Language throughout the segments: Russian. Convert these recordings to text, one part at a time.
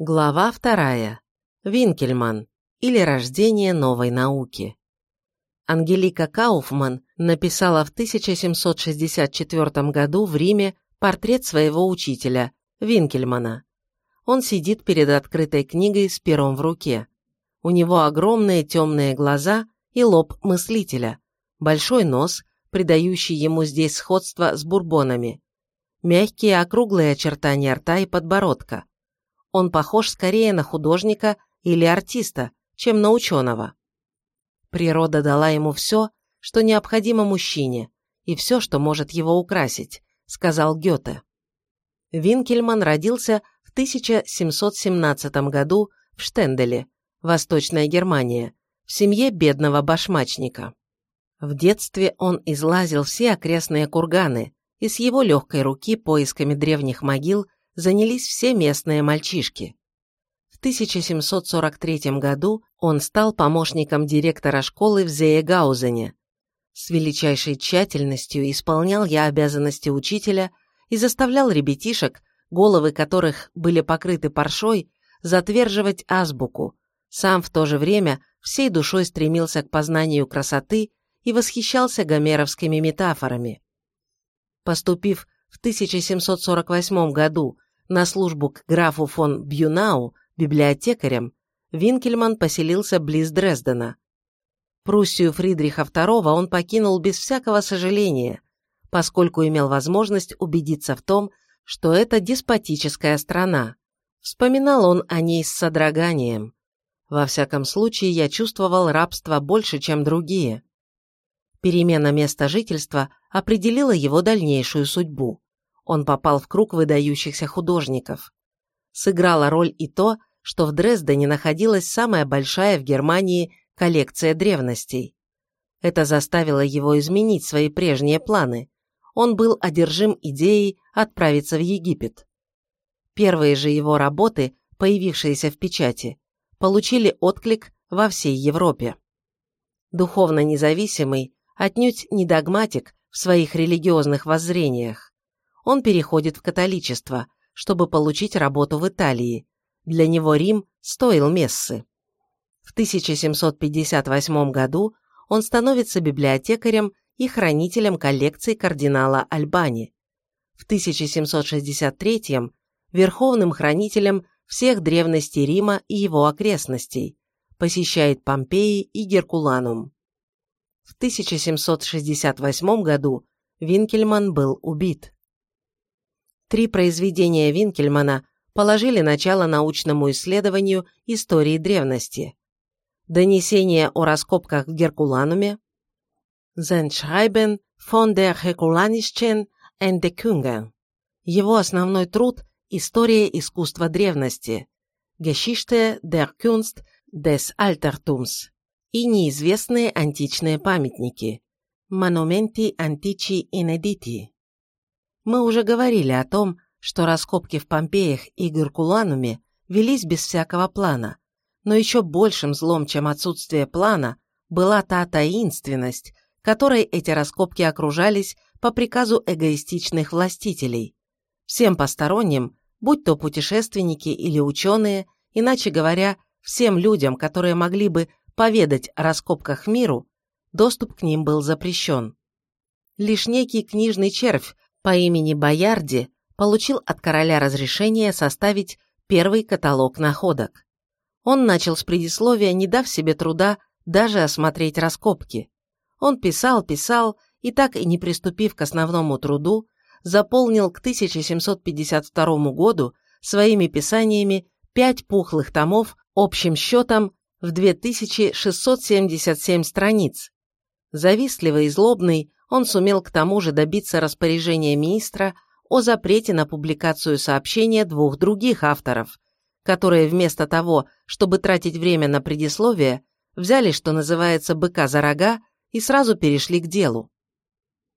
Глава вторая. Винкельман или рождение новой науки. Ангелика Кауфман написала в 1764 году в Риме портрет своего учителя, Винкельмана. Он сидит перед открытой книгой с пером в руке. У него огромные темные глаза и лоб мыслителя, большой нос, придающий ему здесь сходство с бурбонами, мягкие округлые очертания рта и подбородка он похож скорее на художника или артиста, чем на ученого. Природа дала ему все, что необходимо мужчине, и все, что может его украсить, сказал Гёте. Винкельман родился в 1717 году в Штенделе, Восточная Германия, в семье бедного башмачника. В детстве он излазил все окрестные курганы, и с его легкой руки поисками древних могил занялись все местные мальчишки. В 1743 году он стал помощником директора школы в Зеегаузене. С величайшей тщательностью исполнял я обязанности учителя и заставлял ребятишек, головы которых были покрыты паршой, затверживать азбуку, сам в то же время всей душой стремился к познанию красоты и восхищался гомеровскими метафорами. Поступив в 1748 году на службу к графу фон Бьюнау, библиотекарем, Винкельман поселился близ Дрездена. Пруссию Фридриха II он покинул без всякого сожаления, поскольку имел возможность убедиться в том, что это деспотическая страна. Вспоминал он о ней с содроганием. Во всяком случае, я чувствовал рабство больше, чем другие. Перемена места жительства определила его дальнейшую судьбу он попал в круг выдающихся художников. Сыграла роль и то, что в Дрездене находилась самая большая в Германии коллекция древностей. Это заставило его изменить свои прежние планы. Он был одержим идеей отправиться в Египет. Первые же его работы, появившиеся в печати, получили отклик во всей Европе. Духовно независимый, отнюдь не догматик в своих религиозных воззрениях он переходит в католичество, чтобы получить работу в Италии. Для него Рим стоил мессы. В 1758 году он становится библиотекарем и хранителем коллекций кардинала Альбани. В 1763 верховным хранителем всех древностей Рима и его окрестностей, посещает Помпеи и Геркуланум. В 1768 году Винкельман был убит. Три произведения Винкельмана положили начало научному исследованию истории древности. Донесение о раскопках в Геркулануме, Zentschreiben von der Herkulanischen Entdeckungen, его основной труд «История искусства древности», Geschichte der Kunst des Altertums и неизвестные античные памятники, Monumenti Antici Inediti. Мы уже говорили о том, что раскопки в Помпеях и Геркулануме велись без всякого плана, но еще большим злом, чем отсутствие плана, была та таинственность, которой эти раскопки окружались по приказу эгоистичных властителей. Всем посторонним, будь то путешественники или ученые, иначе говоря, всем людям, которые могли бы поведать о раскопках миру, доступ к ним был запрещен. Лишь некий книжный червь по имени Боярди получил от короля разрешение составить первый каталог находок. Он начал с предисловия, не дав себе труда даже осмотреть раскопки. Он писал, писал, и так и не приступив к основному труду, заполнил к 1752 году своими писаниями пять пухлых томов общим счетом в 2677 страниц. Завистливый и злобный, он сумел к тому же добиться распоряжения министра о запрете на публикацию сообщения двух других авторов, которые вместо того, чтобы тратить время на предисловие, взяли, что называется, быка за рога и сразу перешли к делу.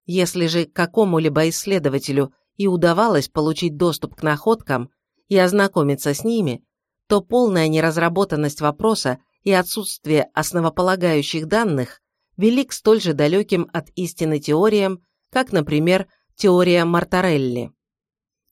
Если же какому-либо исследователю и удавалось получить доступ к находкам и ознакомиться с ними, то полная неразработанность вопроса и отсутствие основополагающих данных вели к столь же далеким от истины теориям, как, например, теория Мартарелли.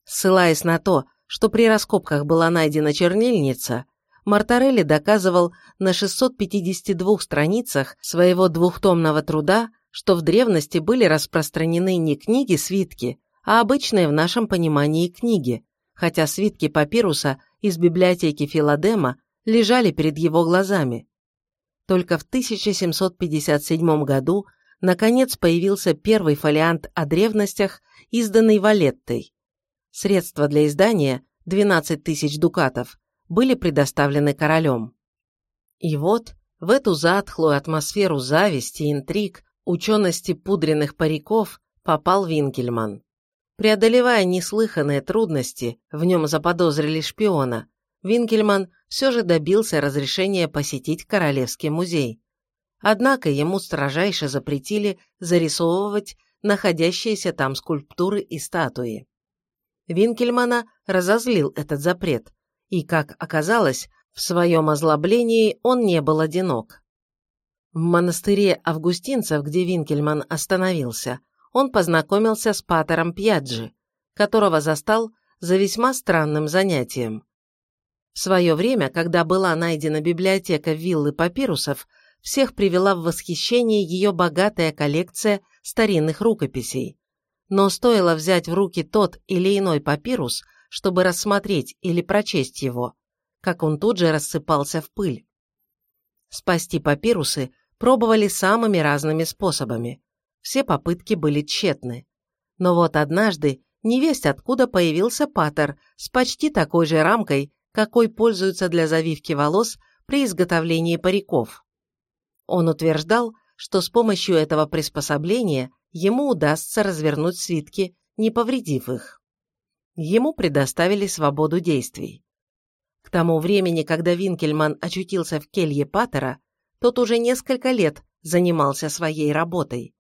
Ссылаясь на то, что при раскопках была найдена чернильница, Мартарелли доказывал на 652 страницах своего двухтомного труда, что в древности были распространены не книги-свитки, а обычные в нашем понимании книги, хотя свитки папируса из библиотеки Филадема лежали перед его глазами. Только в 1757 году наконец появился первый фолиант о древностях, изданный Валеттой. Средства для издания, 12 тысяч дукатов, были предоставлены королем. И вот в эту затхлую атмосферу зависти, интриг, учености пудренных париков попал Винкельман. Преодолевая неслыханные трудности, в нем заподозрили шпиона, Винкельман все же добился разрешения посетить Королевский музей. Однако ему строжайше запретили зарисовывать находящиеся там скульптуры и статуи. Винкельмана разозлил этот запрет, и, как оказалось, в своем озлоблении он не был одинок. В монастыре августинцев, где Винкельман остановился, он познакомился с патером Пьяджи, которого застал за весьма странным занятием. В свое время, когда была найдена библиотека виллы папирусов, всех привела в восхищение ее богатая коллекция старинных рукописей. Но стоило взять в руки тот или иной папирус, чтобы рассмотреть или прочесть его, как он тут же рассыпался в пыль. Спасти папирусы пробовали самыми разными способами. Все попытки были тщетны. Но вот однажды невесть откуда появился патер с почти такой же рамкой, какой пользуются для завивки волос при изготовлении париков. Он утверждал, что с помощью этого приспособления ему удастся развернуть свитки, не повредив их. Ему предоставили свободу действий. К тому времени, когда Винкельман очутился в келье Паттера, тот уже несколько лет занимался своей работой.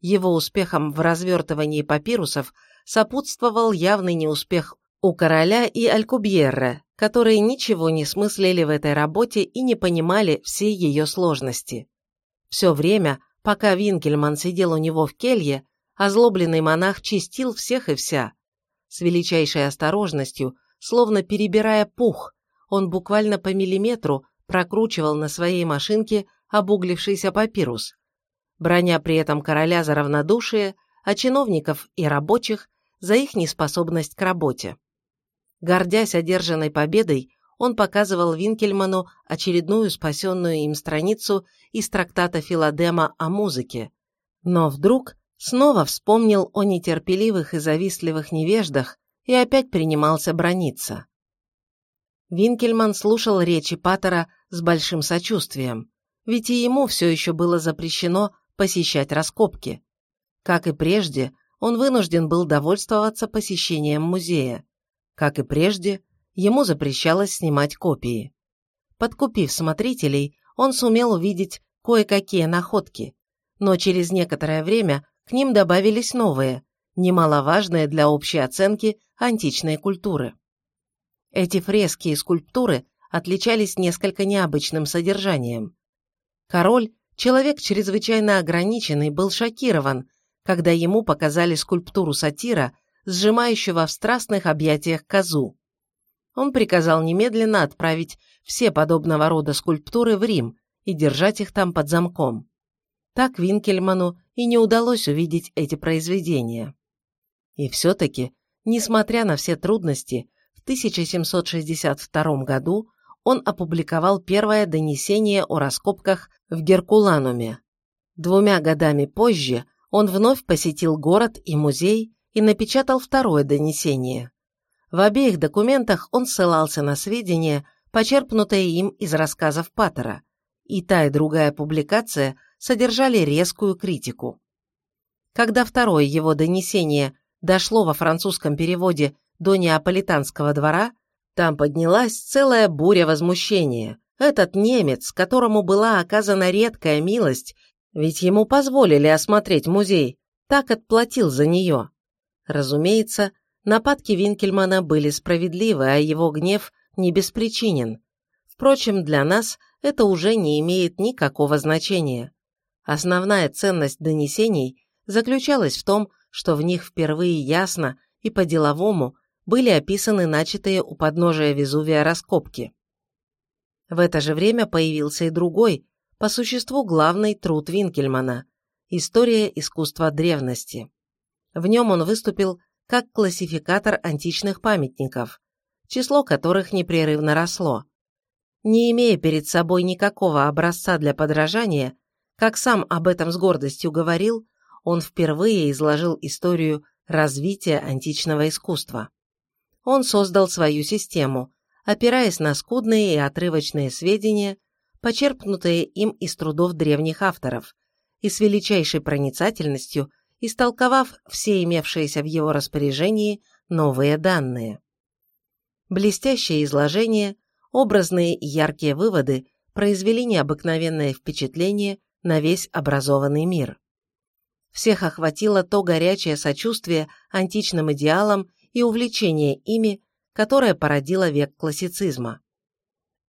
Его успехом в развертывании папирусов сопутствовал явный неуспех у короля и Алькубьерра, которые ничего не смыслили в этой работе и не понимали всей ее сложности. Все время, пока Винкельман сидел у него в келье, озлобленный монах чистил всех и вся. С величайшей осторожностью, словно перебирая пух, он буквально по миллиметру прокручивал на своей машинке обуглившийся папирус, броня при этом короля за равнодушие, а чиновников и рабочих за их неспособность к работе. Гордясь одержанной победой, он показывал Винкельману очередную спасенную им страницу из трактата Филадема о музыке. Но вдруг снова вспомнил о нетерпеливых и завистливых невеждах и опять принимался брониться. Винкельман слушал речи Паттера с большим сочувствием, ведь и ему все еще было запрещено посещать раскопки. Как и прежде, он вынужден был довольствоваться посещением музея. Как и прежде, ему запрещалось снимать копии. Подкупив смотрителей, он сумел увидеть кое-какие находки, но через некоторое время к ним добавились новые, немаловажные для общей оценки античной культуры. Эти фрески и скульптуры отличались несколько необычным содержанием. Король, человек чрезвычайно ограниченный, был шокирован, когда ему показали скульптуру сатира сжимающего в страстных объятиях козу. Он приказал немедленно отправить все подобного рода скульптуры в Рим и держать их там под замком. Так Винкельману и не удалось увидеть эти произведения. И все-таки, несмотря на все трудности, в 1762 году он опубликовал первое донесение о раскопках в Геркулануме. Двумя годами позже он вновь посетил город и музей и напечатал второе донесение. В обеих документах он ссылался на сведения, почерпнутые им из рассказов Паттера, и та и другая публикация содержали резкую критику. Когда второе его донесение дошло во французском переводе до неаполитанского двора, там поднялась целая буря возмущения. Этот немец, которому была оказана редкая милость, ведь ему позволили осмотреть музей, так отплатил за нее. Разумеется, нападки Винкельмана были справедливы, а его гнев не беспричинен. Впрочем, для нас это уже не имеет никакого значения. Основная ценность донесений заключалась в том, что в них впервые ясно и по-деловому были описаны начатые у подножия Везувия раскопки. В это же время появился и другой, по существу главный труд Винкельмана «История искусства древности». В нем он выступил как классификатор античных памятников, число которых непрерывно росло. Не имея перед собой никакого образца для подражания, как сам об этом с гордостью говорил, он впервые изложил историю развития античного искусства. Он создал свою систему, опираясь на скудные и отрывочные сведения, почерпнутые им из трудов древних авторов, и с величайшей проницательностью истолковав все имевшиеся в его распоряжении новые данные. Блестящее изложение, образные и яркие выводы произвели необыкновенное впечатление на весь образованный мир. Всех охватило то горячее сочувствие античным идеалам и увлечение ими, которое породило век классицизма.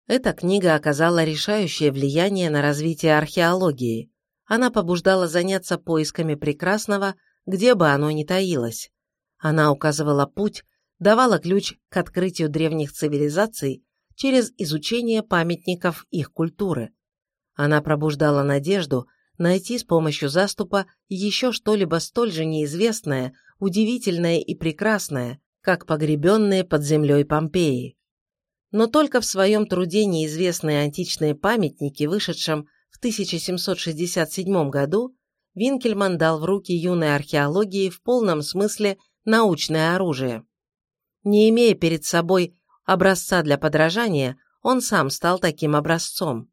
Эта книга оказала решающее влияние на развитие археологии. Она побуждала заняться поисками прекрасного, где бы оно ни таилось. Она указывала путь, давала ключ к открытию древних цивилизаций через изучение памятников их культуры. Она пробуждала надежду найти с помощью заступа еще что-либо столь же неизвестное, удивительное и прекрасное, как погребенные под землей Помпеи но только в своем труде «Неизвестные античные памятники», вышедшем 1767 году, Винкельман дал в руки юной археологии в полном смысле научное оружие. Не имея перед собой образца для подражания, он сам стал таким образцом.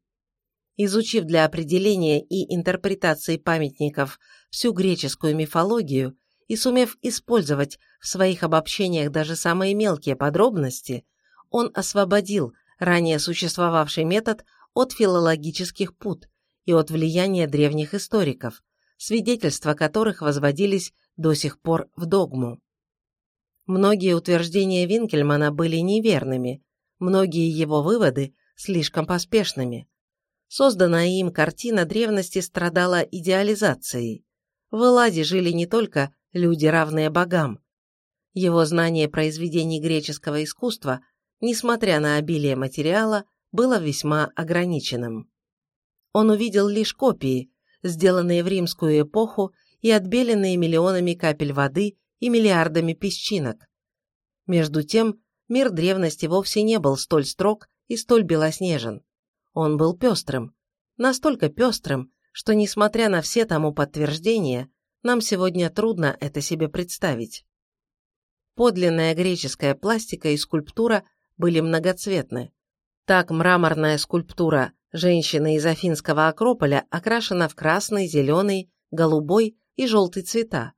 Изучив для определения и интерпретации памятников всю греческую мифологию и сумев использовать в своих обобщениях даже самые мелкие подробности, он освободил ранее существовавший метод от филологических пут и от влияния древних историков, свидетельства которых возводились до сих пор в догму. Многие утверждения Винкельмана были неверными, многие его выводы слишком поспешными. Созданная им картина древности страдала идеализацией. В Элладе жили не только люди, равные богам. Его знание произведений греческого искусства несмотря на обилие материала, было весьма ограниченным. Он увидел лишь копии, сделанные в римскую эпоху и отбеленные миллионами капель воды и миллиардами песчинок. Между тем, мир древности вовсе не был столь строг и столь белоснежен. Он был пестрым, настолько пестрым, что, несмотря на все тому подтверждения, нам сегодня трудно это себе представить. Подлинная греческая пластика и скульптура были многоцветны. Так мраморная скульптура женщины из Афинского Акрополя окрашена в красный, зеленый, голубой и желтый цвета.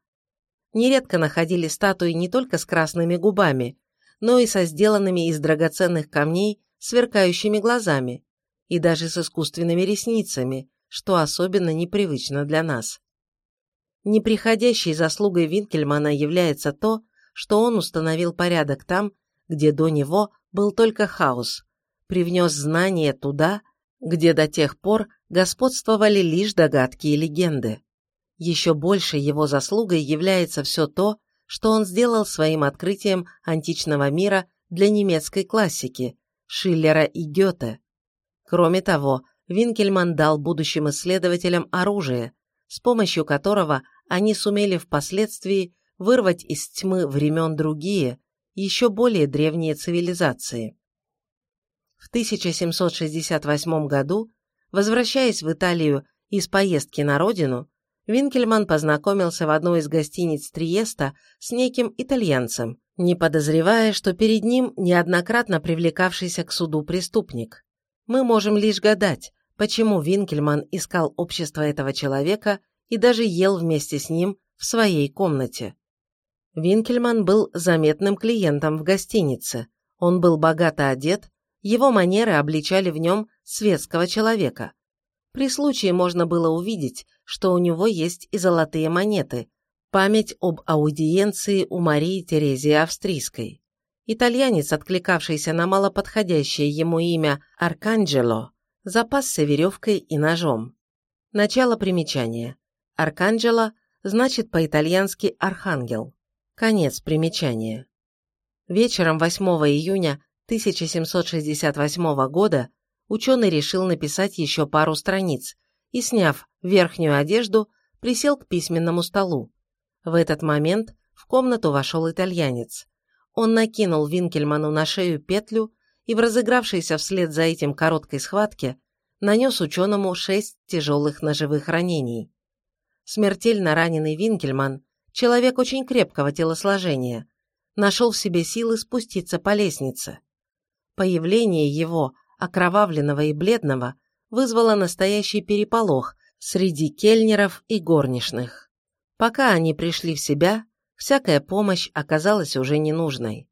Нередко находили статуи не только с красными губами, но и со сделанными из драгоценных камней сверкающими глазами и даже с искусственными ресницами, что особенно непривычно для нас. Неприходящей заслугой Винкельмана является то, что он установил порядок там, где до него был только хаос, привнес знания туда, где до тех пор господствовали лишь догадки и легенды. Еще больше его заслугой является все то, что он сделал своим открытием античного мира для немецкой классики Шиллера и Гёте. Кроме того, Винкельман дал будущим исследователям оружие, с помощью которого они сумели впоследствии вырвать из тьмы времен другие, еще более древние цивилизации. В 1768 году, возвращаясь в Италию из поездки на родину, Винкельман познакомился в одной из гостиниц Триеста с неким итальянцем, не подозревая, что перед ним неоднократно привлекавшийся к суду преступник. Мы можем лишь гадать, почему Винкельман искал общество этого человека и даже ел вместе с ним в своей комнате. Винкельман был заметным клиентом в гостинице. Он был богато одет, его манеры обличали в нем светского человека. При случае можно было увидеть, что у него есть и золотые монеты, память об аудиенции у Марии Терезии Австрийской. Итальянец, откликавшийся на малоподходящее ему имя Арканджело, запасся веревкой и ножом. Начало примечания. Арканджело значит по-итальянски «архангел». Конец примечания. Вечером 8 июня 1768 года ученый решил написать еще пару страниц и, сняв верхнюю одежду, присел к письменному столу. В этот момент в комнату вошел итальянец. Он накинул Винкельману на шею петлю и в разыгравшейся вслед за этим короткой схватке нанес ученому шесть тяжелых ножевых ранений. Смертельно раненый Винкельман, человек очень крепкого телосложения, нашел в себе силы спуститься по лестнице. Появление его, окровавленного и бледного, вызвало настоящий переполох среди кельнеров и горничных. Пока они пришли в себя, всякая помощь оказалась уже ненужной.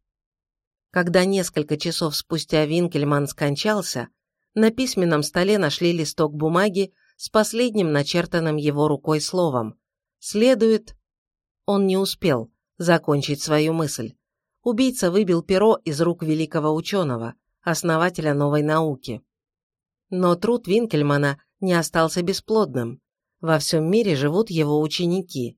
Когда несколько часов спустя Винкельман скончался, на письменном столе нашли листок бумаги с последним начертанным его рукой словом. Следует... Он не успел закончить свою мысль. Убийца выбил перо из рук великого ученого, основателя новой науки. Но труд Винкельмана не остался бесплодным. Во всем мире живут его ученики.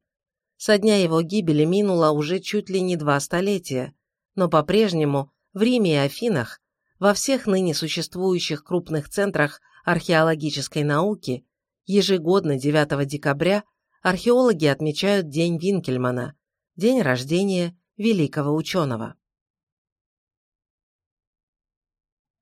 Со дня его гибели минуло уже чуть ли не два столетия, но по-прежнему в Риме и Афинах, во всех ныне существующих крупных центрах археологической науки, ежегодно 9 декабря археологи отмечают День Винкельмана, день рождения великого ученого.